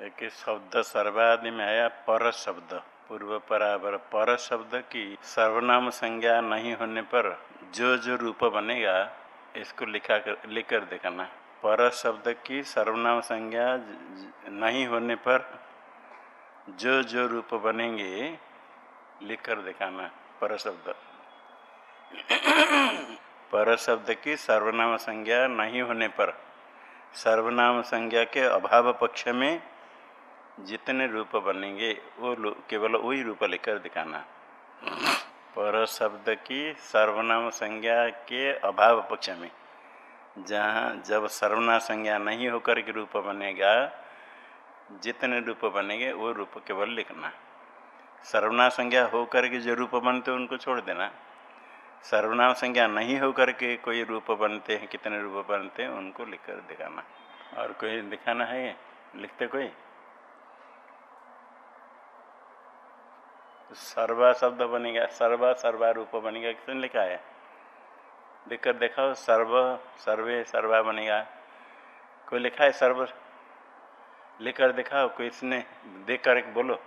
एक शब्द सर्वादि में आया पर शब्द। पूर्व पराबर पर शब्द की सर्वनाम संज्ञा नहीं होने पर जो जो रूप बनेगा, इसको लिखा कर लिख कर दिखाना। पर शब्द की सर्वनाम संज्ञा नहीं होने पर जो जो रूप बनेंगे लिख कर दिखाना। पर शब्द। पर शब्द की सर्वनाम संज्ञा नहीं होने पर, सर्वनाम संज्ञा के अभाव पक्ष में जितने रूप बनेंगे, वो केवल वही रूप लेकर दिखाना। पर शब्द की सर्वनाम संज्ञा के अभाव पक्ष में, जहाँ जब सर्वनाम संज्ञा नहीं होकर के रूप बनेगा, जितने रूप बनेंगे, वो रूप केवल लिखना। सर्वनाम संज्ञा होकर के जो रूप बनते उनको छोड़ देना। सर्वनाम संज्ञा नहीं होकर के कोई रूप बनते हैं, कितने रूप बनते हैं, उनको लिखकर दिखाना। और कोई दिखाना है? लिखते कोई? सर्वा शब्द बनेगा सर्वा सर्वा रूप बनेगा किसने लिखा है? लिखकर देखो, सर्व, सर्वे, सर्वा बनेगा कोई लिखा है सर्व? लिखकर दिखाओ, कोई इसने देख कर बोलो।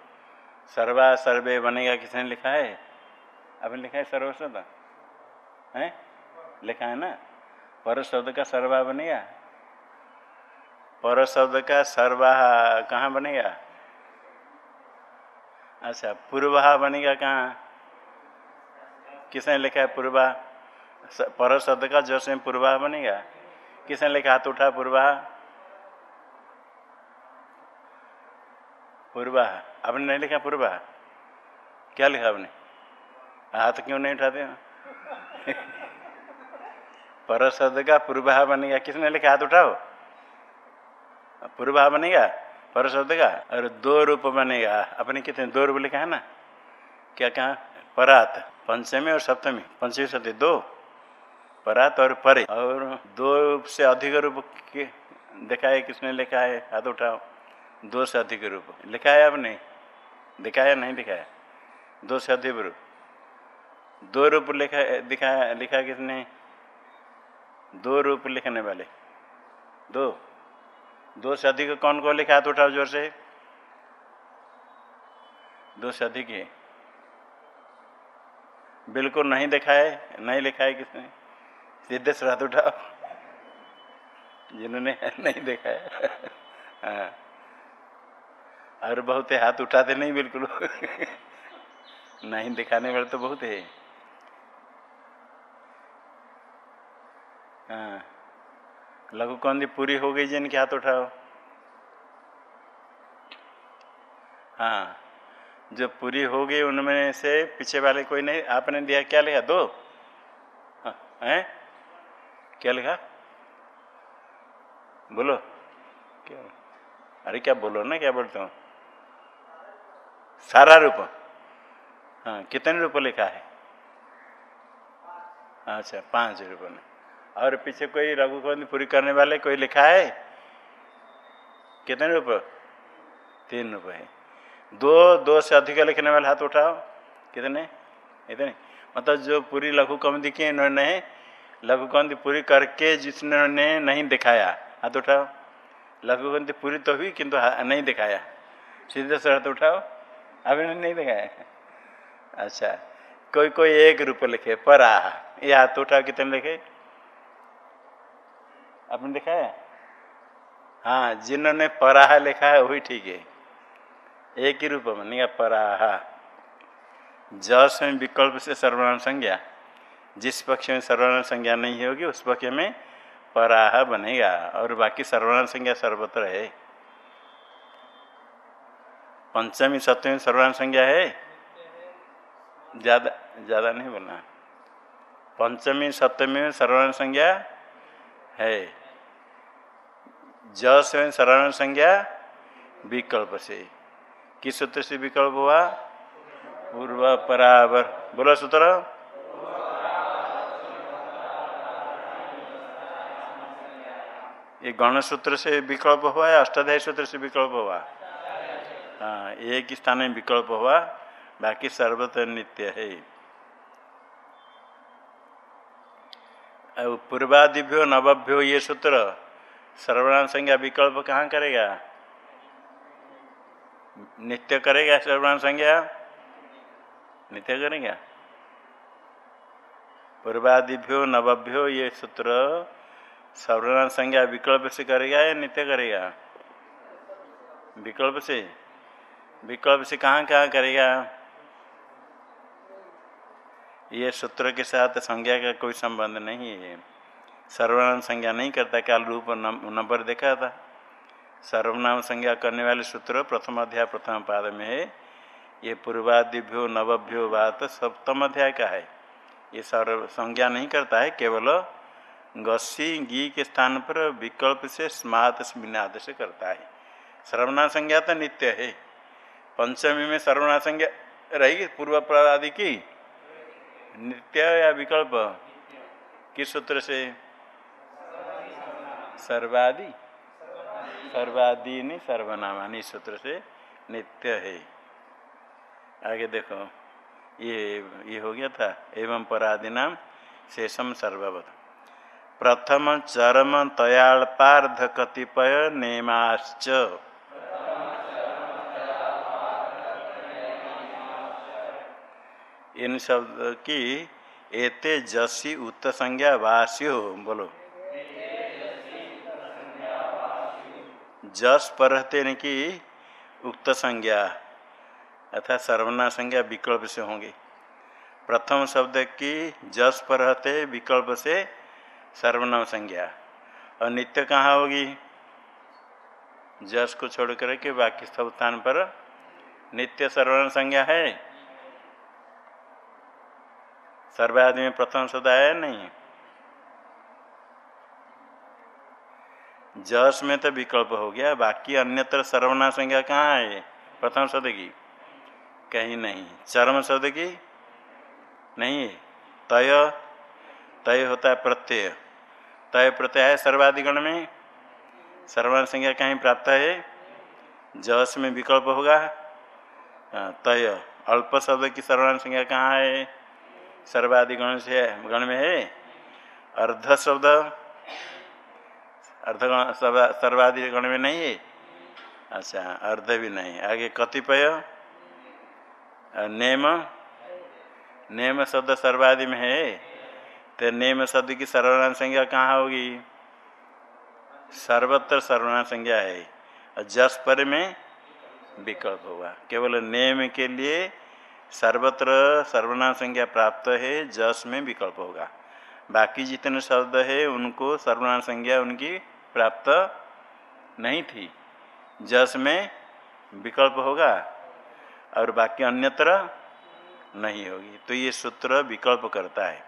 सर्वा सर्वे बनेगा किसने लिखा है? आपने लिखा है सर्व शब्द। है? लिखा है ना? पर शब्द का सर्वा बनेगा पर शब्द का सर्वा कहाँ बनेगा अच्छा पूर्वा बनेगा कहाँ? किसने लिखा है पूर्वा? पर शब्द का जो से पूर्वा बनेगा? किसने लिखा हाथ उठा पूर्वा? पूर्वा। आपने नहीं लिखा पूर्वा? क्या लिखा आपने? हाथ क्यों नहीं उठाते पर शब्द का पूर्वा बनेगा। किसने लिखा हाथ उठाओ? पूर्वा बनेगा? पर शब्द का और दो रूप बनेगा अपने कितने? दो रूप लिखा है ना? क्या कहा? परात। पंचमी और सप्तमी। पंचमी, सप्तमी, दो। परात और परे। और दो रूप से अधिक रूप के देखा है? किसने लिखा है? हाथ उठाओ। दो से अधिक रूप। लिखा है आपने? दिखाया नहीं दिखाया दो से अधिक रूप। दो रूप लिखा दिखाया लिखा किसने? दो रूप लिखने वाले। दो। दो से अधिक कौन कौन लिखा हाथ उठाओ ज़ोर से? दो से अधिक है। बिल्कुल नहीं देखा है नहीं लिखा है किसने? सीधे से हाथ उठाओ। जिन्होंने नहीं देखा है। हाँ। और बहुत है, हाथ उठाते नहीं बिल्कुल। नहीं दिखाने वाले तो बहुत है। हाँ। लघु कौंदी पूरी हो गई जिनके हाथ उठाओ। हाँ जो पूरी हो गई उनमें से पीछे वाले कोई नहीं आपने दिया क्या लिखा दो। हाँ, हैं? क्या लिखा? बोलो। क्या? अरे क्या बोलो ना क्या बोलते हो? सारा रूप। हाँ कितने रूप लिखा है? अच्छा पाँच रूप ने। और पीछे कोई रघु कौन पूरी करने वाले कोई लिखा है? कितने रुपये तीन रुपये दो दो से अधिक लिखने वाले हाथ उठाओ। कितने? इतने। मतलब जो पूरी लघु कौमदी की इन्होंने लघु पूरी करके जिसने उन्होंने नहीं दिखाया, हाथ उठाओ। लघु पूरी तो हुई, किंतु नहीं दिखाया। सीधे से हाथ उठाओ। अभी नहीं दिखाया। अच्छा। कोई कोई एक रुपये लिखे पर आ ये हाथ उठाओ कितने लिखे? आपने देखा है? हाँ जिन्होंने पराहा लिखा है, वही ठीक है। एक ही रूप बनेगा पराहा। जस में विकल्प से सर्वनाम संज्ञा। जिस पक्ष में सर्वनाम संज्ञा नहीं होगी, उस पक्ष में पराह बनेगा, और बाकी सर्वनाम संज्ञा सर्वत्र है। पंचमी, सप्तमी सर्वनाम संज्ञा है? ज़्यादा ज़्यादा नहीं बोलना। पंचमी, सप्तमी में सर्वनाम संज्ञा है। ज से सर्वनाम संज्ञा विकल्प से। किस सूत्र से विकल्प हुआ? पूर्व परावर बोला सूत्र। ये गण सूत्र से विकल्प हुआ या अष्टाध्याय सूत्र से विकल्प हुआ? हाँ एक स्थान में विकल्प हुआ, बाकी सर्वत्र नित्य है। पूर्वादिभ्यो, नवभ्यो ये सूत्र सर्वनाम संज्ञा विकल्प कहाँ करेगा? नित्य करेगा सर्वनाम संज्ञा? नित्य करेगा। पूर्वादिभ्यो नवभ्यो ये सूत्र सर्वनाम संज्ञा विकल्प से करेगा या नित्य करेगा? विकल्प से। विकल्प से कहाँ कहाँ करेगा? ये सूत्र के साथ संज्ञा का कोई संबंध नहीं है। सर्वनाम संज्ञा नहीं करता काल रूप नंबर देखा था सर्वनाम संज्ञा करने वाले सूत्र प्रथम अध्याय, प्रथम पाद में है। ये पूर्वादिभ्यो, नवभ्यो बात सप्तम अध्याय का है। ये सर्व संज्ञा नहीं करता है, केवल गसी गी के स्थान पर विकल्प से स्मात स्मिनाद से करता है। सर्वनाम संज्ञा तो नित्य है। पंचमी में सर्वनाम संज्ञा रहेगी, पूर्व प्रादि की? नित्य या विकल्प? किस सूत्र से? सर्वादि। सर्वादि नहीं, सर्वनामानी सूत्र से नित्य है। आगे देखो, ये ये हो गया था, एवं परादि नाम शेषम सर्ववत। प्रथम चरम तयापार्ध कतिपय नेमाश्च। इन शब्द की एते जसी उत्त संज्ञा वास्यो बोलो। जस पर रहते की उक्त संज्ञा। अर्थात सर्वना संज्ञा विकल्प से होंगे। प्रथम शब्द की जस पर रहते विकल्प से सर्वनाम संज्ञा। और नित्य कहाँ होगी? जस को छोड़ कर के बाकी सब स्थान पर नित्य सर्वनाम संज्ञा है। सर्वादि में प्रथम शब्द आया नहीं? जस में तो विकल्प हो गया, बाकी अन्यत्र सर्वनाम संज्ञा कहाँ है प्रथम शब्द की। कहीं नहीं। चरम शब्द की? नहीं है। तय। तय होता है प्रत्यय। तय प्रत्यय है सर्वाधिगण में। सर्वान संज्ञा कहीं प्राप्त है? जस में विकल्प होगा। तय। अल्प शब्द की सर्वान संज्ञा कहाँ है? सर्वाधिगण से गण में है। अर्ध शब्द। अर्धगण सर्वाधिगण में नहीं है? अच्छा अर्ध भी नहीं। आगे कतिपय नेम। नेम शब्द सर्वादि में है। तो नेम शब्द की सर्वनाम संज्ञा कहाँ होगी? सर्वत्र सर्वनाम संज्ञा है। और जस पर में विकल्प होगा। केवल नेम के लिए सर्वत्र सर्वनाम संज्ञा प्राप्त है, जस में विकल्प होगा। बाकी जितने शब्द है, उनको सर्वनाम संज्ञा उनकी प्राप्त नहीं थी। जस में विकल्प होगा और बाकी अन्यत्र नहीं होगी। तो ये सूत्र विकल्प करता है।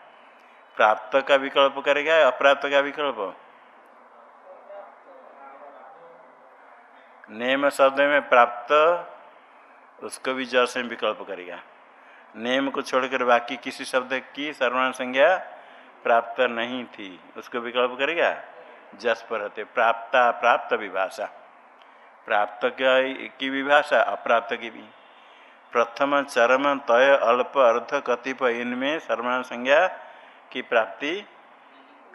प्राप्त का विकल्प करेगा अप्राप्त का विकल्प? नेम शब्द में प्राप्त, उसको भी जस में विकल्प करेगा। नेम को छोड़कर बाकी किसी शब्द की सर्वनाम संज्ञा प्राप्त नहीं थी। उसको विकल्प करेगा? जस पर रहते प्राप्ता प्राप्त विभाषा प्राप्त की विभाषा अप्राप्त की भी। प्रथम चरम तय अल्प अर्ध कतिपय इनमें सर्वनाम संज्ञा की प्राप्ति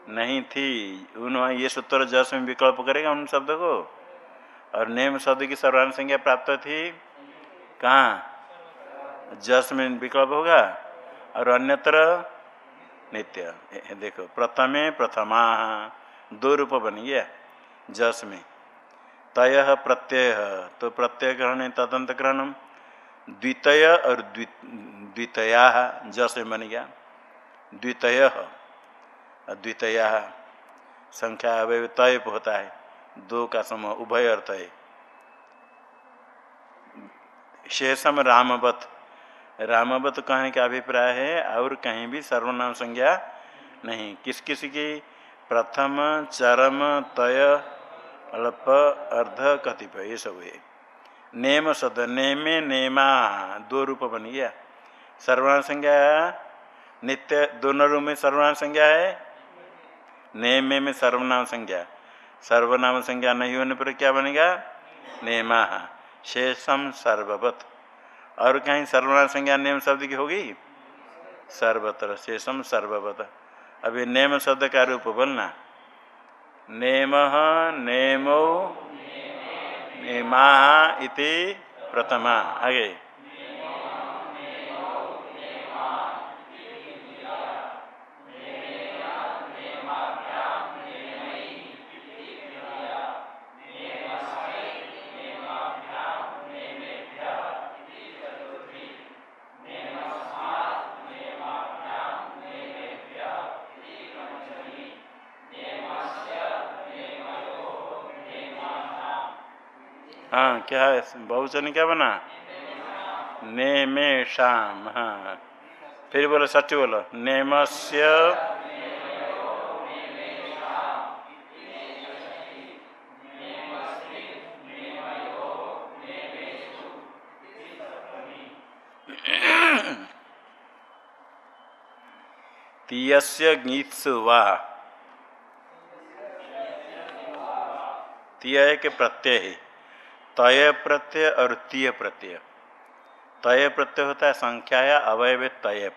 नहीं थी। उन ये सूत्र जस में विकल्प करेगा उन शब्द को? और नेम शब्द की सर्वान संज्ञा प्राप्त थी? कहाँ? जस में विकल्प होगा? और अन्यत्र नित्य। देखो, प्रथमे प्रथमा दो रूप बन गया जस में तय प्रत्यय। तो प्रत्यय ग्रहण तदंत ग्रहणम। द्वितय और द्वितया जस में बन गया। द्वितय। द्वितया। संख्या अवय तय होता है। दो का समूह, उभय अर्थ है शेषम रामवत। रामवत कहने का अभिप्राय है, और कहीं भी सर्वनाम संज्ञा नहीं। किस किस की प्रथम, चरम, तय, अल्प, अर्ध, कतिपय, ये सब है। नेम शब्द, नेमे, नेमा, दो रूप बन गया। सर्वनाम संज्ञा नित्य, दोनों रूप में सर्वनाम संज्ञा है, नेमे में सर्वनाम संज्ञा। सर्वनाम संज्ञा नहीं होने पर क्या बनेगा नेमा। शेषम सर्ववत। और कहीं सर्वनाम संज्ञा, नेम शब्द की होगी? सर्वत्र। शेषम सर्ववत। अभी नेम शब्द का रूप बोलना। नेम नेमो नेमा। इति प्रथमा। आगे। क्या है? बहुचन क्या बना? ने शाम हाँ। फिर बोलो सच बोलो। नेमस्य तीयस्य गीत्सु तीय के प्रत्यय है। तय प्रत्यय और तीय प्रत्यय तय प्रत्यय होता है संख्या या अवयव तय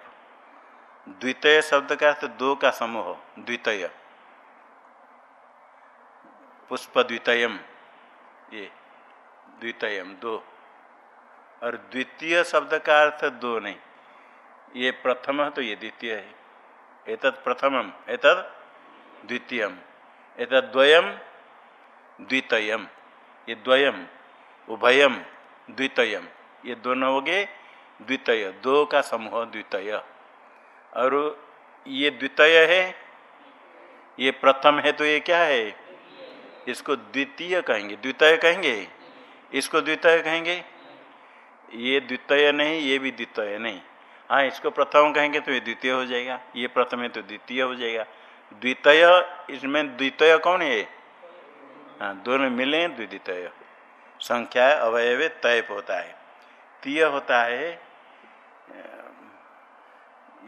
द्वितय शब्द का अर्थ दो का समूह, द्वितय। पुष्प द्वितयम ये द्वितयम, दो। और द्वितीय शब्द का अर्थ दो नहीं। ये प्रथम है तो ये द्वितीय है। एतत् प्रथमम, एतत् द्वितीयम। एतद् द्वयम, द्वितयम। ये द्वयम। उभयम द्वितयम ये दोनों हो गए द्वितय। दो का समूह द्वितय। और ये द्वितय है, ये प्रथम है तो ये क्या है? इसको द्वितीय कहेंगे। द्वितय कहेंगे? इसको द्वितय कहेंगे? ये द्वितय नहीं, ये भी द्वितय नहीं। हाँ इसको प्रथम कहेंगे तो ये द्वितीय हो जाएगा। ये प्रथम है तो द्वितीय हो जाएगा। द्वितय, इसमें द्वितय कौन है? हाँ दोनों मिले द्वितीय। संख्या अवयव तय होता है। तीय होता है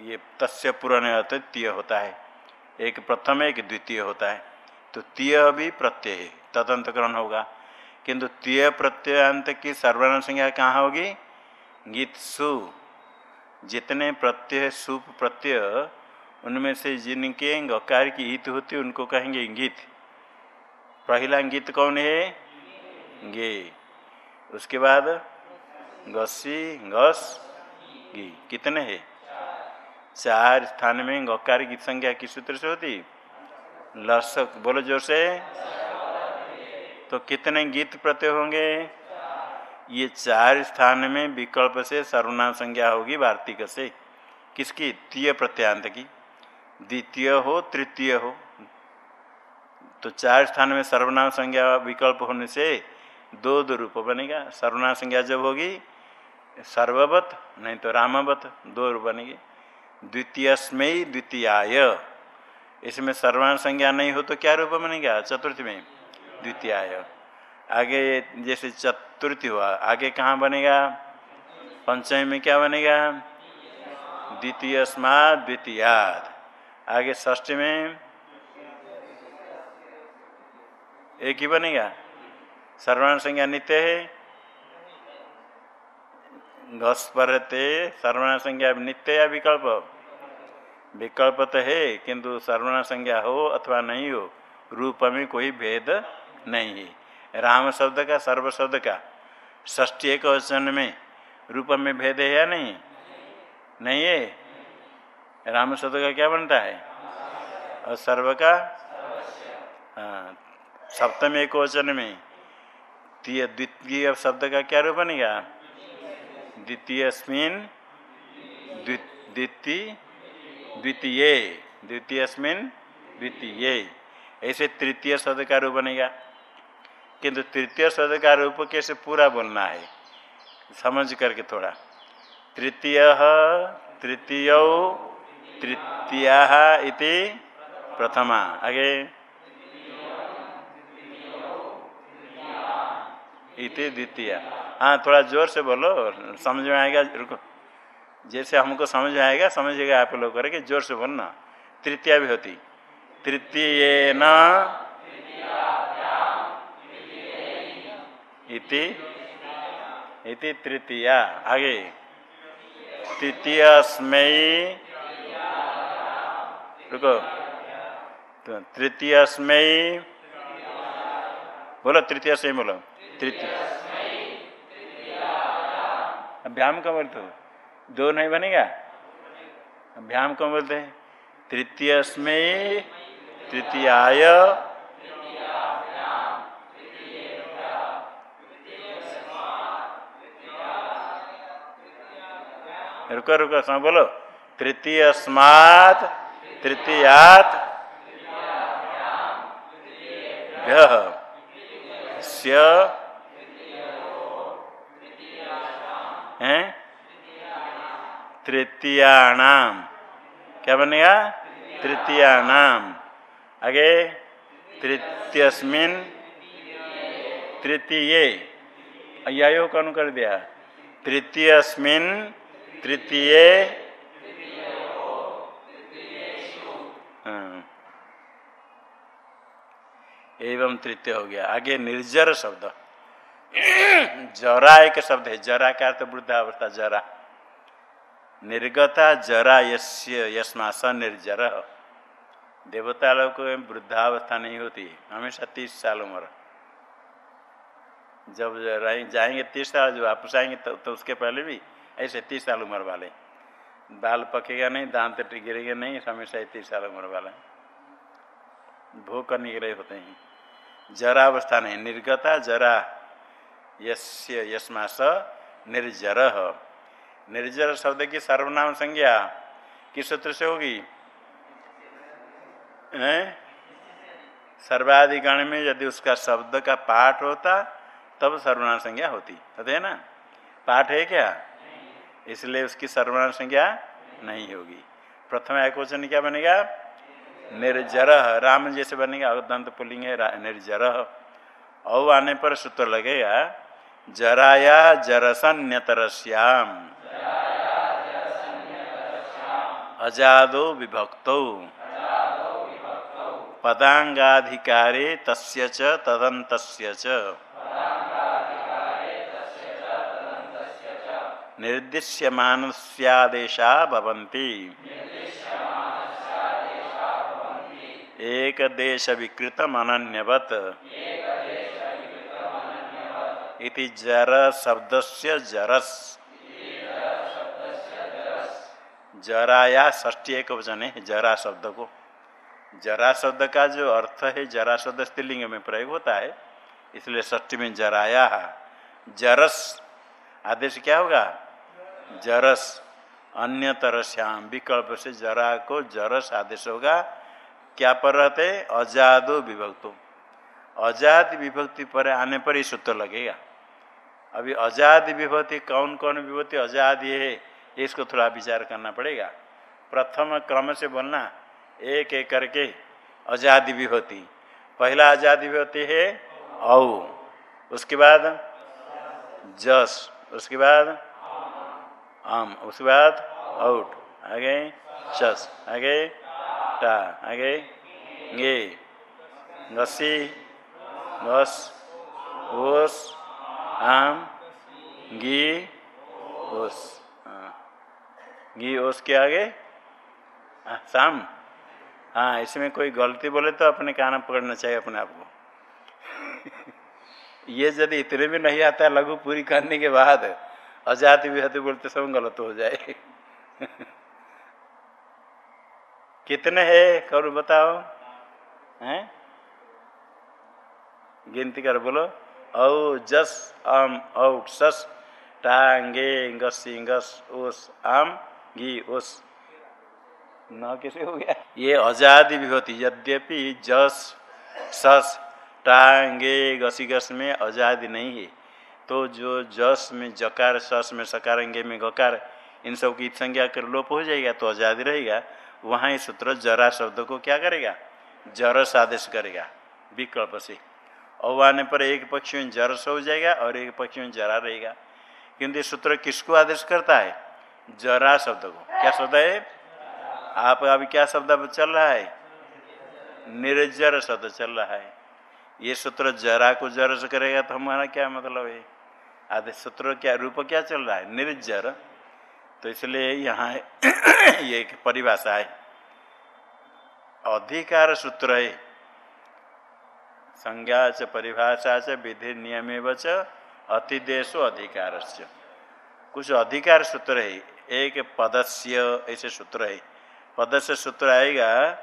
ये तस्य पुराने अर्थ तीय होता है। एक प्रथम एक द्वितीय होता है। तो तीय भी प्रत्यय है, तदंतकरण होगा। किंतु तीय प्रत्ययांत की सर्वनाम संज्ञा कहाँ होगी? गीत सु जितने प्रत्यय, सुप प्रत्यय, उनमें से जिनके गकार की ईत होती उनको कहेंगे गीत। पहला गीत कौन है? गे। उसके बाद गसी, गस, गी। कितने हैं? चार स्थान में गकार की संख्या किस सूत्र से होती। लसक, बोलो ज़ोर से। तो कितने गीत प्रत्यय होंगे? ये चार स्थान में विकल्प से सर्वनाम संज्ञा होगी वार्तिक से। किसकी? तीय प्रत्यांत की। द्वितीय हो, तृतीय हो। तो चार स्थान में सर्वनाम संज्ञा विकल्प होने से दो दो रूप बनेगा। सर्वनाम संज्ञा जब होगी, सर्ववत, नहीं तो रामवत, दो रूप बनेगी। द्वितीय द्वितीयाय। इसमें सर्वनाम संज्ञा नहीं हो तो क्या रूप बनेगा? चतुर्थ में। द्वितीयाय। आगे जैसे चतुर्थी हुआ, आगे कहाँ बनेगा? पंचमी में क्या बनेगा? द्वितीय स्मा द्वितीयाद आगे ष्ठी में एक ही बनेगा? सर्वनाम संज्ञा नित्य है। घस परते सर्वनाम संज्ञा नित्य या विकल्प? विकल्प तो है, किंतु सर्वनाम संज्ञा हो अथवा नहीं हो, रूप में कोई भेद नहीं है। राम शब्द का, सर्व शब्द का ष्टी एक वचन में रूप में भेद है या नहीं? नहीं है। राम शब्द का क्या बनता है? और सर्व का? हाँ सप्तम एक वचन में द्वितीय द्वितीय शब्द का क्या रूप बनेगा द्वितीय द्वितीय द्वितीय। द्वितीय द्वितीय। ऐसे तृतीय शब्द का रूप बनेगा किंतु तृतीय शब्द का रूप कैसे पूरा बोलना है? समझ करके थोड़ा। तृतीय तृतीय, तृतीया इति प्रथमा। आगे। इति द्वितीय। हाँ थोड़ा ज़ोर से बोलो, समझ में आएगा? रुको। जैसे हमको समझ में आएगा, समझेगा आप लोग करके, ज़ोर से बोलना। तृतीया भी होती। तृतीय न इति इति तृतीया। आगे। तृतीय स्मयी रुको। तृतीय स्मयी बोलो तृतीय से बोलो। तृतीय। अभ्याम कब बोलते हो? दो नहीं बनेगा? अभ्याम कब बोलते हैं? तृतीय स्मय तृतीयाय। रुको रुको सब बोलो। तृतीय स्मात तृतीयात हैं? तृतीयाणाम। क्या बनेगा? तृतीयाणाम। आगे, तृतीयस्मिन, तृतीय। अयो कौन कर दिया। तृतीयस्मिन, तृतीय। हाँ। एवं तृतीय हो गया। आगे निर्जर शब्द। जरा एक शब्द है जरा का तो वृद्धावस्था जरा। निर्गता जरा यस्य यस्मा स निर्जर। देवता लोग को वृद्धावस्था नहीं होती हमेशा तीस साल उम्र। जब जाएँगे तीस साल जो वापस आएँगे तो, तो उसके पहले भी ऐसे तीस साल उम्र वाले। बाल पकेगा नहीं दांत गिरेगा नहीं हमेशा तीस साल उम्र वाला। भूख लिए होते हैं। जरा अवस्था नहीं निर्गता जरा यस्य यस्मा स निर्जर। निर्जर शब्द की सर्वनाम संज्ञा किस सूत्र से होगी? सर्वाधिगण में यदि उसका शब्द का पाठ होता, तब सर्वनाम संज्ञा होती। है ना? पाठ है क्या? इसलिए उसकी सर्वनाम संज्ञा नहीं होगी। प्रथम एक वचन क्या बनेगा? निर्जर। राम जैसे बनेगा। दंत पुलिंग है। निर्जर। औ आने पर सूत्र लगेगा। जराया जरसन्यतरश्याम अजादो विभक्तौ। पदांगाधिकारे तस्य च तदन्तस्य च। निर्दिश्यमानस्यादेशा एक देश विकृतम अनन्यवत इति जर से जरस। जराया ष्टी एक वचन है जरा शब्द को जरा शब्द का जो अर्थ है जरा शब्द स्त्रीलिंग में प्रयोग होता है, इसलिए ष्टी में जराया। जरस, आदेश क्या होगा? जरस। अन्य श्याम विकल्प से जरा को जरस आदेश होगा। क्या पर रहते? अजादो विभक्तो। अजाद विभक्ति पर आने पर ही सूत्र लगेगा। अभी अजाद विभूति, कौन कौन विभूति अजाद ये है, इसको थोड़ा विचार करना पड़ेगा। प्रथम क्रम से बोलना, एक एक करके आज़ादी विभूति। पहला आज़ादी विभूति है औ, उसके बाद जस, उसके बाद आम, उसके बाद आउट, आगे शस आगे टा, आगे गे गसी गस ओस आम, घी, ओस। घी, ओस के आगे? शाम हाँ इसमें कोई गलती बोले तो अपने कान पकड़ना चाहिए अपने आप को। ये यदि इतने भी नहीं आता, लघु पूरी करने के बाद अजाति विहति बोलते सब गलत हो जाए। कितने है? करो बताओ। हैं? गिनती कर, बोलो। औ जस औट सस, टांगे गसी गस ओस आम घी ओस न कैसे हो गया? ये आज़ादी भी होती यद्यपि जस, सस, टांगे गसी गस में आज़ादी नहीं है तो जो जस में जकार, सस में सकारेंगे में गकार, इन सब की संज्ञा कर लोप हो जाएगा तो आज़ादी रहेगा। वहाँ ही सूत्र जरा शब्द को क्या करेगा? जरस आदेश करेगा, विकल्प से। औ आने पर एक पक्ष में जरस हो जाएगा और एक पक्ष में जरा रहेगा। किंतु सूत्र किसको आदेश करता है? जरा शब्द को। क्या शब्द है? आप अभी क्या शब्द चल रहा है? निर्जर शब्द चल रहा है। ये सूत्र जरा को जरस करेगा तो हमारा क्या मतलब है? आदि सूत्र क्या रूप क्या चल रहा है? निर्जर। तो इसलिए यहाँ ये परिभाषा है। अधिकार सूत्र है। संज्ञा च, परिभाषा च विधि नियम च, अतिदेशो अधिकार कुछ अधिकार सूत्र है। एक पदस्य, ऐसे सूत्र है। पदस्य सूत्र आएगा,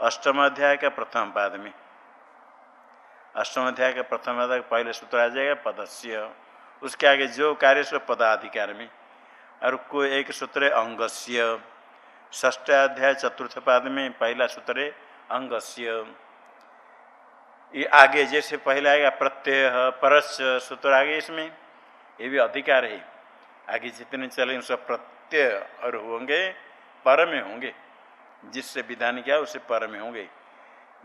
अष्टम अध्याय का प्रथम पाद में। अष्टम अध्याय का प्रथम पाद, पहले सूत्र आ जाएगा, पदस्य। उसके आगे जो कार्य सो पदाधिकार में। और कोई एक सूत्र है, अंगस्य। ष्ठ अध्याय, चतुर्थ पाद में, पहला सूत्र है, अंगस्य। ये आगे जैसे पहले आएगा, प्रत्यय परस सूत्र आगे इसमें। ये भी अधिकार है। आगे जितने चलेंगे, सब प्रत्यय और होंगे, पर में होंगे। जिससे विधान किया, उसे पर में होंगे।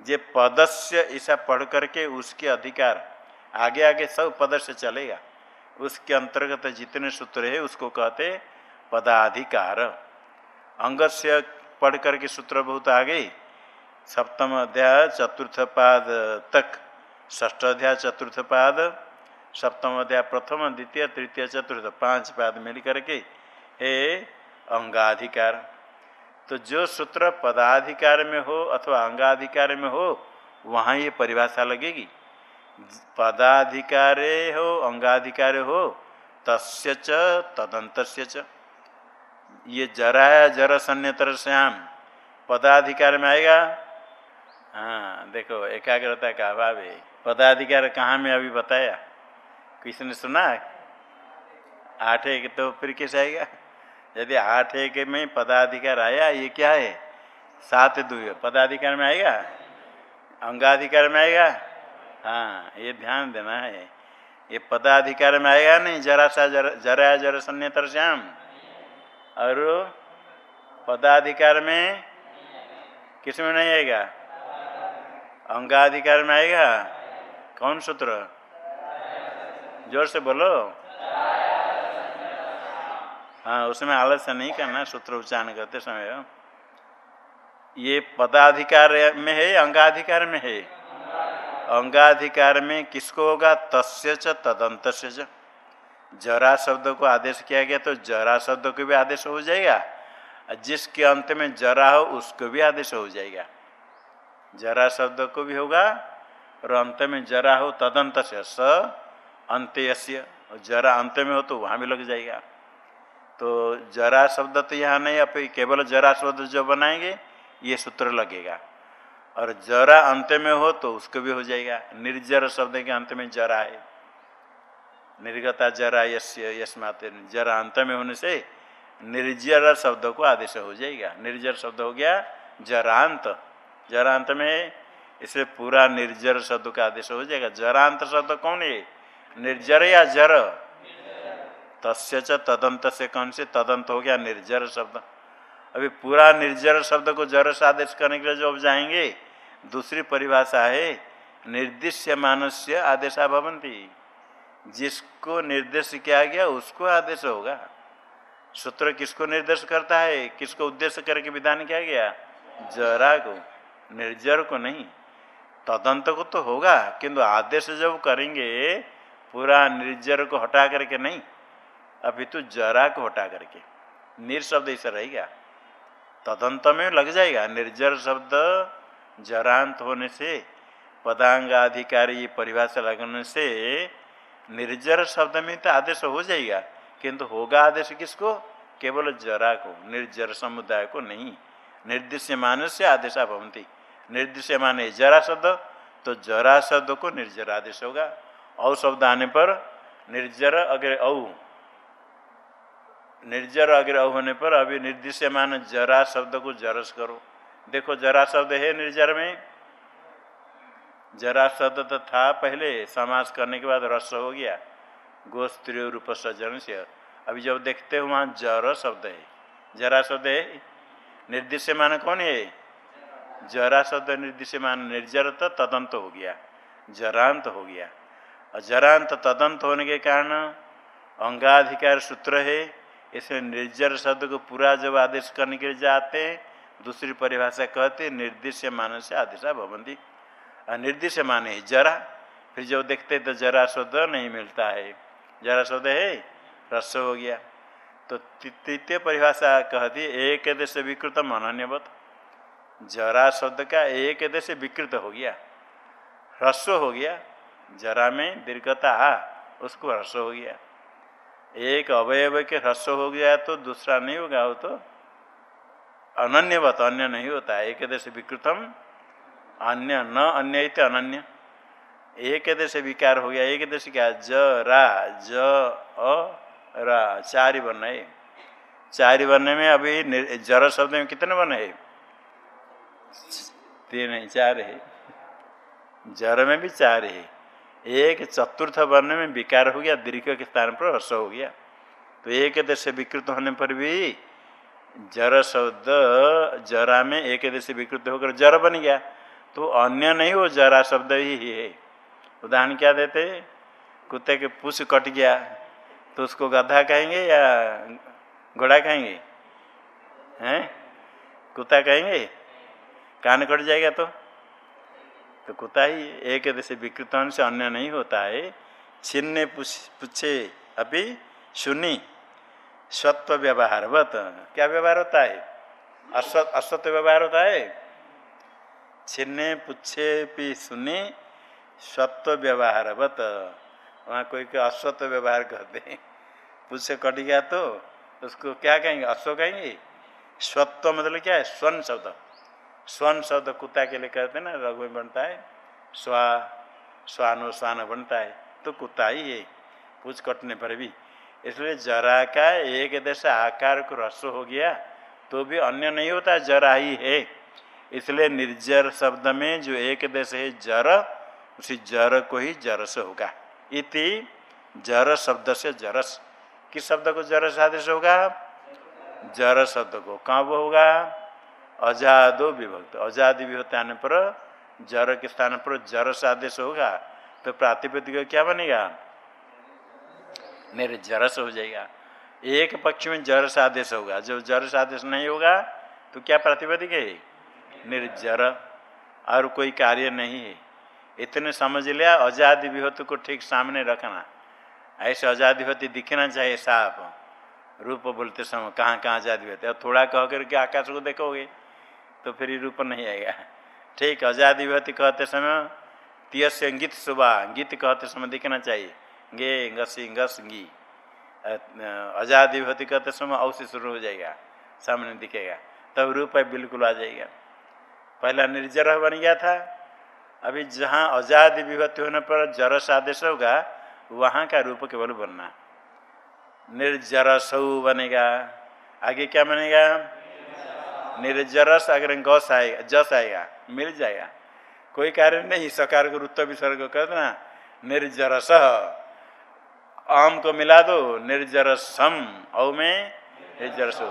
जे पदस्य ऐसा पढ़ करके उसके अधिकार, आगे आगे सब पद से चलेगा। उसके अंतर्गत जितने सूत्र है, उसको कहते पदाधिकार। अंग से पढ़ करके सूत्र बहुत आ आगे। सप्तम अध्याय, चतुर्थ पाद तक। ष्ठ अध्याय, चतुर्थ पाद। सप्तम अध्याय, प्रथम, द्वितीय, तृतीय, चतुर्थ, पाँच पाद मिल करके हे अंगाधिकार। तो जो सूत्र पदाधिकार में हो अथवा अंगाधिकार में हो, वहाँ ये परिभाषा लगेगी। पदाधिकारे हो, अंगाधिकारे हो, तस्य च तदंत च। ये जरा जर सन्यतर श्याम, पदाधिकार में आएगा। हाँ देखो एकाग्रता का अभाव है। पदाधिकार कहाँ में अभी बताया? किसने सुना आठ एक तो फिर कैसे आएगा? यदि आठ एक में पदाधिकार आया ये क्या है? सात दु पदाधिकार में आएगा? अंगाधिकार में आएगा? हाँ ये ध्यान देना है। ये पदाधिकार में आएगा नहीं? जरा सा जर, जरा जर सन्यतर श्याम। और पदाधिकार में किसमें नहीं आएगा? अंगाधिकार में आएगा? कौन सूत्र? ज़ोर से बोलो। हाँ उसमें आलस्य नहीं करना, सूत्र उच्चारण करते समय। ये पदाधिकार में है अंगाधिकार में है? अंगाधिकार में किसको होगा? तस्य च तदंत से जरा शब्द को आदेश किया गया तो जरा शब्द को भी आदेश हो जाएगा। जिसके अंत में जरा हो, उसको भी आदेश हो जाएगा। जरा शब्द को भी होगा, और अंत में जरा हो तदंत से, स अंत्य जरा अंत में हो तो वहाँ भी लग जाएगा। तो जरा शब्द तो यहाँ नहीं, अब केवल जरा शब्द जो बनाएँगे, ये सूत्र लगेगा। और जरा अंत में हो तो उसको भी हो जाएगा। निर्जर शब्द के अंत में जरा है। निर्गता जरा यस्य, यस्मात जरा अंत में होने से निर्जर शब्द को आदेश हो जाएगा। निर्जर शब्द हो गया जरांत जरांत में इसलिए पूरा निर्जर शब्द का आदेश हो जाएगा। जरांत शब्द कौन है? निर्जर या जर? तस्य च तदंत से कौन से? तदंत हो गया निर्जर शब्द। अभी पूरा निर्जर शब्द को जर से आदेश करने के लिए जो अब जाएँगे, दूसरी परिभाषा है निर्दिश्य मानस्य आदेशा भवंती जिसको निर्देश किया गया, उसको आदेश होगा। सूत्र किसको निर्देश करता है? किसको उद्देश्य करके विधान किया गया? जरा को। निर्जर को नहीं, तदंत को तो होगा, किंतु आदेश जब करेंगे, पूरा निर्जर को हटा करके नहीं अभी तो जरा को हटा करके निर शब्द ऐसा रहेगा। तदंत में लग जाएगा, निर्जर शब्द जरांत होने से, पदांगाधिकारी परिभाषा लगने से, निर्जर शब्द में तो आदेश हो जाएगा, किंतु होगा आदेश किसको? केवल जरा को, निर्जर समुदाय को नहीं निर्दिश्य मानस से आदेशा भवंती निर्दिश्य माने जरा शब्द तो जरा शब्द को निर्जर आदेश होगा। औ शब्द आने पर निर्जर अग्र औ। निर्जर अग्र औ होने पर अभी निर्दिश्य मान जरा शब्द को जरस करो। देखो, जरा शब्द है निर्जर में। जरा शब्द तो था पहले, समास करने के बाद रस हो गया। गोस्त्रीय रूप सज्जन से। अभी जब देखते हो वहाँ जर शब्द है। जरा शब्द है। निर्दिश्य मान कौन है? जरा शब्द निर्दिश्य मान निर्जर तो तदंत हो गया। जरांत हो गया। और जरांत तदंत होने के कारण अंगाधिकार सूत्र है, इसमें निर्जर शब्द को पूरा जब आदेश करने के लिए जाते हैं दूसरी परिभाषा कहते निर्दिश्य मान से आदेशा भवंती। अनिर्दिश है, जरा। फिर जब देखते तो जरा शब्द नहीं मिलता है। जरा शब्द है, रस हो गया। तो तृतीय परिभाषा कहती, एक देश विकृत अनन्यवत जरा शब्द का एक देश विकृत हो गया। ह्रस्व हो गया। जरा में दीर्घता आ उसको ह्रस्व हो गया। एक अवयव के ह्रस्व हो गया तो दूसरा नहीं होगा, वो तो अनन्यवत अन्य नहीं होता। एक देश विकृतम, अन्य न अन्य इत अनन्य। एक देश विकार हो गया। एक देश क्या? ज, रा, ज, अ, रा, चार वर्ण है। चार वर्ण में अभी जर शब्द में कितने वर्ण है? तीन चार है। जर में भी चार है। एक चतुर्थ वर्ण में विकार हो गया, दीर्घ के स्थान पर हर्ष हो गया। तो एक देश विकृत होने पर भी जर शब्द जरा में एक देश विकृत होकर जर बन गया। तो अन्य नहीं, वो जरा शब्द ही है। उदाहरण क्या देते? कुत्ते के पुष कट गया तो उसको गधा कहेंगे या घोड़ा कहेंगे? हैं? कुत्ता कहेंगे? कान कट जाएगा तो? तो कुत्ता ही एक जैसे विकृत से अन्य नहीं होता है। छिन्ने पूछे अभी सुनी स्वत्व व्यवहार वत। क्या व्यवहार होता है? अस्वत अस्वत्व व्यवहार होता है? छिन्ने, पुच्छे पी सुनी स्वत्व व्यवहार वत। वहाँ कोई कोई अश्वत्व व्यवहार कहते हैं। पूछ कट गया तो उसको क्या कहेंगे? अश्व कहेंगे? स्वत्व मतलब क्या है? स्वर्ण शब्द। स्वर्ण शब्द कुत्ता के लिए कहते हैं ना रघु बनता है, स्वा स्वानो स्वान बनता है तो कुत्ता ही है, पूछ कटने पर भी। इसलिए जरा का एक देश आकार को रस हो गया तो भी अन्य नहीं होता, जरा ही है। इसलिए निर्जर शब्द में जो एक देश है जर, उसी जर को ही जरस होगा। इति जर शब्द से जरस। किस शब्द को जरस आदेश होगा? जर शब्द को। वो होगा? अजादो विभक्त। अजादि विभक्त आने पर जर के स्थान पर जरस आदेश होगा तो प्रातिपदिक क्या बनेगा? निर्जरस हो जाएगा। एक पक्ष में जर सादेश होगा। जब जर सादेश नहीं होगा तो क्या प्रातिपदिक है? निर्जर और कोई कार्य नहीं है। इतने समझ लिया आज़ादी विभूति को ठीक सामने रखना। ऐसे आज़ादी होती दिखना चाहिए साफ़। रूप बोलते समय कहाँ कहाँ आज़ादी होती और थोड़ा कह करके आकाश को देखोगे। तो फिर रूप नहीं आएगा। ठीक आज़ादी विभूति कहते समय तीय से गीत सुबह, गीत कहते समय दिखना चाहिए। गे, गसी गस गी आज़ादी विभूति कहते समय अवश्य शुरू हो जाएगा, सामने दिखेगा। तब रूप बिल्कुल आ जाएगा। पहला निर्जर बन गया था। अभी जहाँ आज़ादी विभूति होने पर जरस आदेश होगा, वहाँ का रूप केवल बनना। निर्जरसौ बनेगा। आगे क्या बनेगा? निर्जरस अगर गस आएगा जस आएगा, मिल जाएगा। कोई कार्य नहीं, सकार को रुत्व विसर्ग कर देना। निर्जरस, आम को मिला दो, निर्जरसम, औ में निर्जरसो।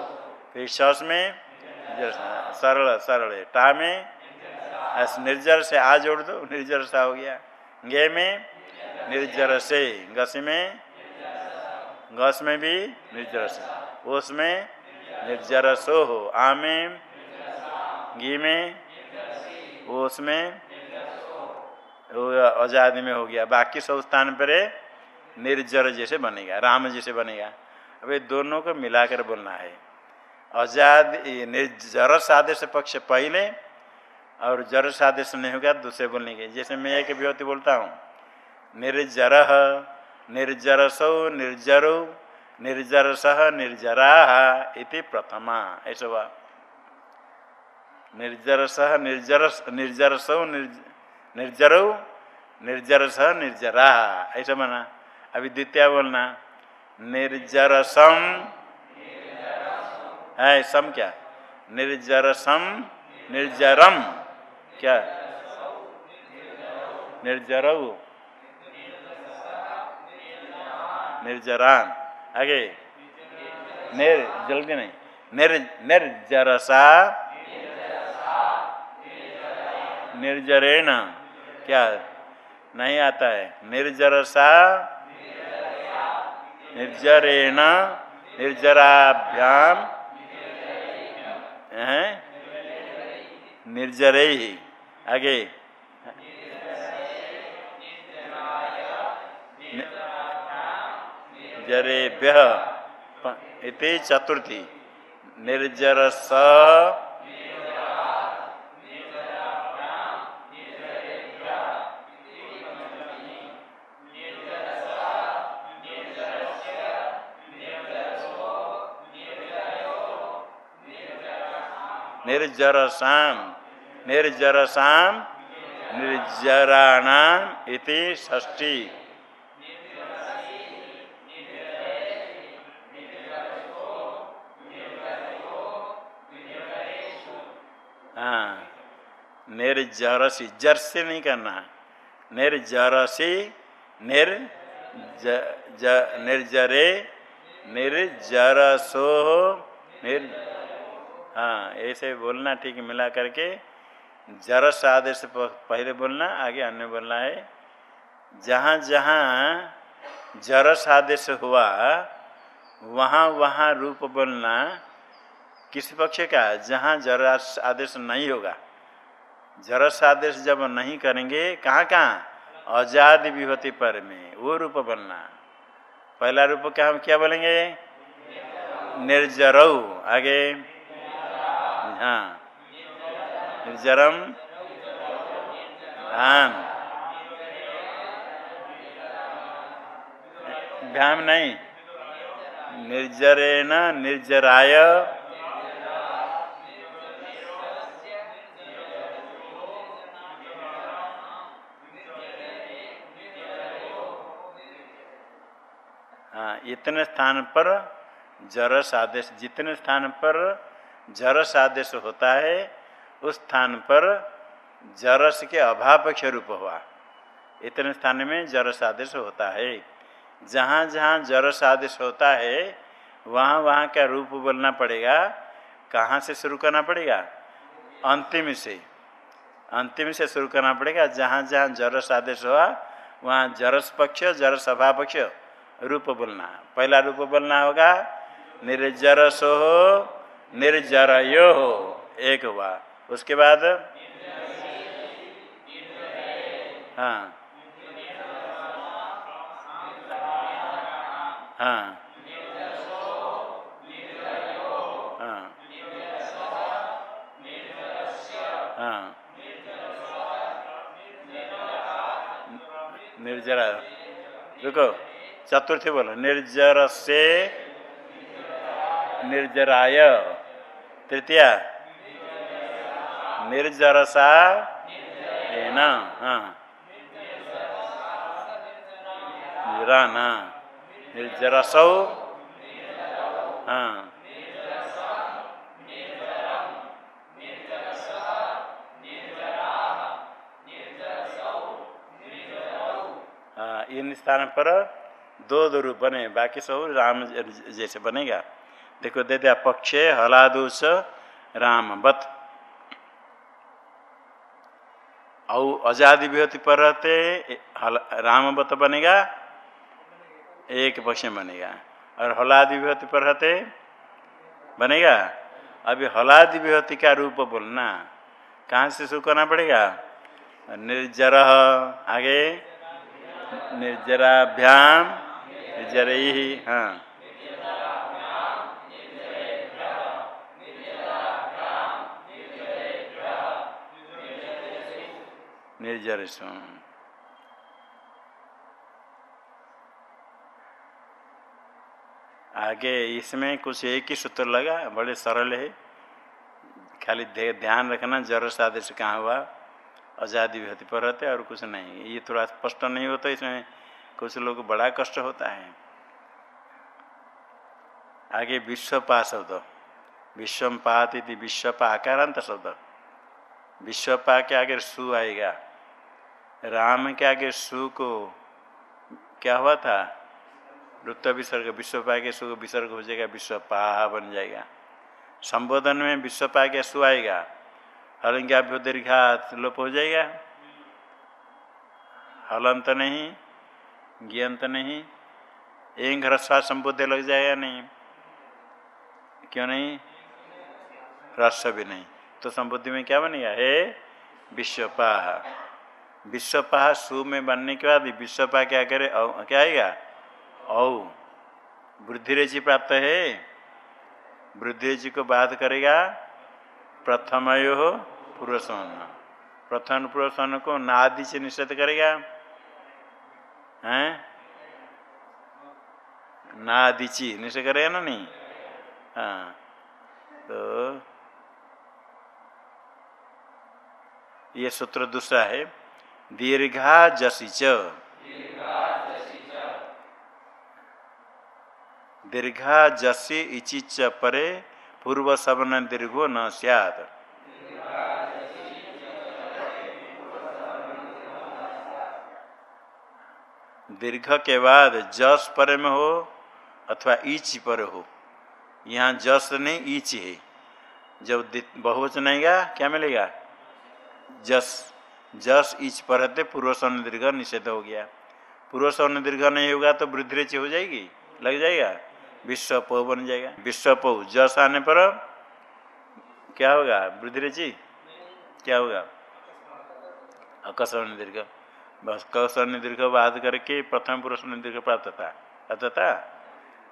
फिर सस में सरल सरल टा में निर्जर से आ जोड़ दो निर्जर सा हो गया। गे में निर्जर से गस में गस में भी निर्जर से ओस में निर्जर सो हो आ में घी में ओस में आज़ादी में हो गया। बाकी सब स्थान पर निर्जर जैसे बनेगा, राम जैसे बनेगा। अब ये दोनों को मिलाकर बोलना है। आज़ाद निर्जरस आदेश पक्ष पहले और जर आदेश नहीं होगा, दूसरे बोलने के। जैसे मैं एक विभूति बोलता हूँ, निर्जर, निर्जरसौ, निर्जरो निर्जरस निर्जरा इति प्रथमा। ऐसा हुआ निर्जरस निर्जरस निर्जरसौ निर्जर निर्जरस निर्जरा। ऐसा बना अभी द्वितीय बोलना। निर्जरसम है सम क्या? निर्जरसम निर्जरम क्या? निर्जर। निर्जरान। आगे। निर, जल्दी नहीं। निर निर्जरसा निर्जरेण। क्या? नहीं आता है। निर्जरसा निर्जरेण। निर्जराभ्याम। निर्जरे। ही आगे। जरेभ्य चतुर्थी निर्जर स निर्जर शाम निर्जर शाम निर्जराणाम इति षष्ठी। निर्जरसी जर से नहीं करना निर्जरसी निर निर्जरे निर्जरसो निर हाँ ऐसे बोलना ठीक मिला करके। जरस आदेश पहले बोलना, आगे अन्य बोलना है। जहाँ जहाँ जरस आदेश हुआ, वहाँ वहाँ रूप बोलना, किस पक्ष का? जहाँ जरस आदेश नहीं होगा। जरस आदेश जब नहीं करेंगे, कहाँ कहाँ? आज़ाद विभूति पर में, वो रूप बनना। पहला रूप क्या हम क्या बोलेंगे? निर्जरऊ आगे। हाँ। निर्जरम। आम भ्याम नहीं। निर्जरेण, निर्जराय। इतने स्थान पर जरस आदेश, जितने स्थान पर जरस आदेश होता है, उस स्थान पर जरस के अभाव रूप हुआ। इतने स्थान में जरस आदेश होता है। जहाँ जहाँ जरस आदेश होता है, वहाँ वहाँ का रूप बोलना पड़ेगा? कहाँ से शुरू करना पड़ेगा? अंतिम से। अंतिम से शुरू करना पड़ेगा। जहाँ जहाँ जरस आदेश हुआ, वहाँ जरस पक्ष, जरस अभाव पक्ष रूप बोलना पहला रूप बोलना होगा, निर्जर सो हो निर्जर यो हो एक हुआ। उसके बाद? हाँ। हाँ। हाँ। हाँ। निर्जरा। रुको। चतुर्थी बोलो निर्जर से निर्जराय। तृतीया, निर्जरसा ना हाँ। निराना, निर्जरसौ हाँ इन स्थान पर दो दो रूप बने, बाकी सब राम जैसे बनेगा। देखो, दे दिया पक्षे हलादुस राम बत। और आज़ादी विभूति पर रहते राम बत बनेगा, एक पक्ष बनेगा। और हलादि विभूति पर रहते, बनेगा? अभी हलादि विभूति का रूप बोलना, कहाँ से शुरू करना पड़ेगा? निर्जर, आगे? निर्जराभ्याम। निर्जर ही निर्जर आगे इसमें कुछ एक ही सूत्र लगा, बड़े सरल है। खाली ध्यान रखना, जर आदेश कहाँ हुआ? आज़ादी विभूति पर रहते और कुछ नहीं। ये थोड़ा स्पष्ट नहीं होता इसमें। कुछ लोग बड़ा कष्ट होता है। आगे विश्वपा शब्द। विश्वपात यदि विश्वपा आकारांत शब्द। विश्वपा के आगे सु आएगा। राम के आगे सु को क्या हुआ था? रुत विसर्ग विश्वपा के सु विसर्ग हो जाएगा विश्वपाह बन जाएगा। संबोधन में विश्वपा के सु आएगा। हलंग्याभ्यो दीर्घात लोप हो जाएगा। हलंत नहीं। ज्ञंत नहीं। एक रस्वा संबुद्ध लग जाएगा नहीं? क्यों नहीं? रस्व भी नहीं। तो संबुद्धि में क्या बनेगा? हे विश्वपाह। विश्वपाह सु में बनने के बाद विश्वपाह क्या करे? औ, क्या आएगा? औ। वृद्धि रेचि प्राप्त है। वृद्धि रेचि को बात करेगा प्रथमयो हो पूर्व प्रथम पूर्व को नादि से निषेध करेगा। हैं? नादिची निषेध करेगा ना नहीं? हाँ तो ये सूत्र दूसरा है दीर्घा जसी च दीर्घा जसी इचि च परे पूर्व सवन दीर्घो न सियात। दीर्घ के बाद जस पर में हो अथवा ईच पर हो। यहाँ जस नहीं, ईच है। जब बहुवचन आएगा, क्या मिलेगा? जस। जस, ईच पर रहते पूर्व सवन दीर्घ निषेध हो गया। पूर्व सवन दीर्घ नहीं होगा तो वृद्धि रेचि हो जाएगी? लग जाएगा? विश्व पौ बन जाएगा। विश्व पौ। जस आने पर क्या होगा? वृद्धि रेचि क्या होगा? अकस्मण दीर्घ बस क कौशल दीर्घ बाद करके प्रथम पुरुष ने दीर्घ प्राप्त था अतः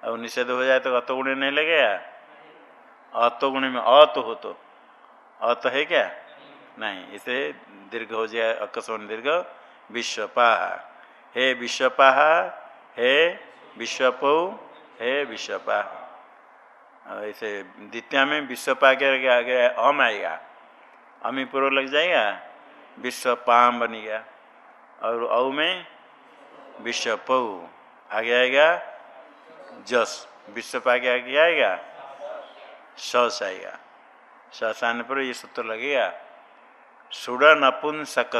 अब निषेध हो जाए तो अतोगुण नहीं लगेगा? अतोगुण में अत हो तो। अत है क्या? नहीं, इसे दीर्घ हो जाए अकस्मण दीर्घ विश्वपाह। हे विश्वपाह, हे विश्वपौ, हे विश्वपाह। ऐसे द्वितीय में विश्वपा के आगे अम आएगा। अमी पूर्व लग जाएगा? विश्वपाम बन गया और औ में विश्व आगे आएगा? जस। विश्व आगे आगे आएगा? सस आएगा। सस आने पर ये सूत्र लगेगा? सुड़ नपुंसक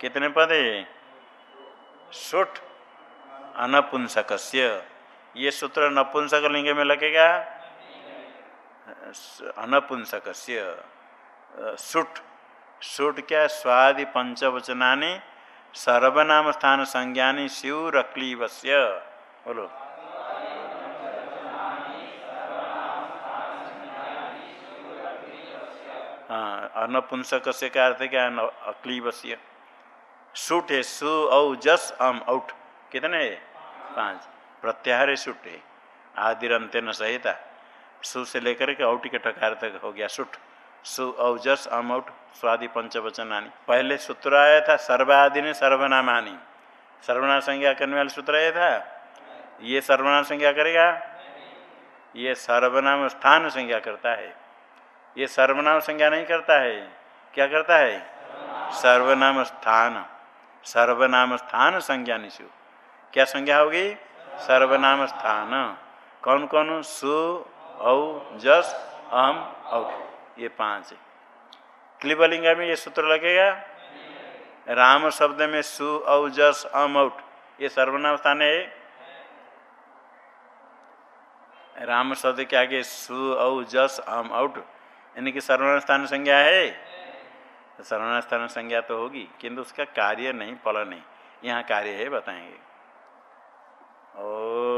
कितने पद है? सुठ। अनपुंसक ये सूत्र नपुंसक लिंग में लगेगा? अनपुंसक सुठ। सुट क्या स्वादि पंचवचना सर्वनाम स्थान संज्ञानी शिव रक्लीवस्य बोलो। हाँ अनपुंसक से क्या अर्थ क्या अक्लीवस्य। सुट है सु, औ, जस, अम औठ कितने? पाँच। प्रत्याहार सुट है। आदिर अंत्य न सहिता। सु से लेकर के औटी के टकार तक हो गया, सुट। सु औजस अमौट स्वादि पंचवचनानी। पहले सूत्र आया था सर्वादि ने सर्वनामानी। सर्वनाम संज्ञा करने वाले सूत्र आया था? ये सर्वनाम संज्ञा करेगा? ये सर्वनाम स्थान संज्ञा करता है। ये सर्वनाम संज्ञा नहीं करता है। क्या करता है? सर्वनाम स्थान। सर्वनाम स्थान संज्ञा निशु। क्या संज्ञा होगी? सर्वनाम स्थान। कौन कौन सु, औ, जस अहम औ। ये पाँच क्लिबलिंग में ये सूत्र लगेगा? राम शब्द में सु औजस अमौट ये सर्वनाम स्थान है। राम शब्द के आगे सु औजस अम आउट इनकी सर्वनाम स्थान संज्ञा है। सर्वनाम स्थान संज्ञा तो होगी, किंतु उसका कार्य नहीं, फल नहीं। यहाँ कार्य है, बताएँगे। ओम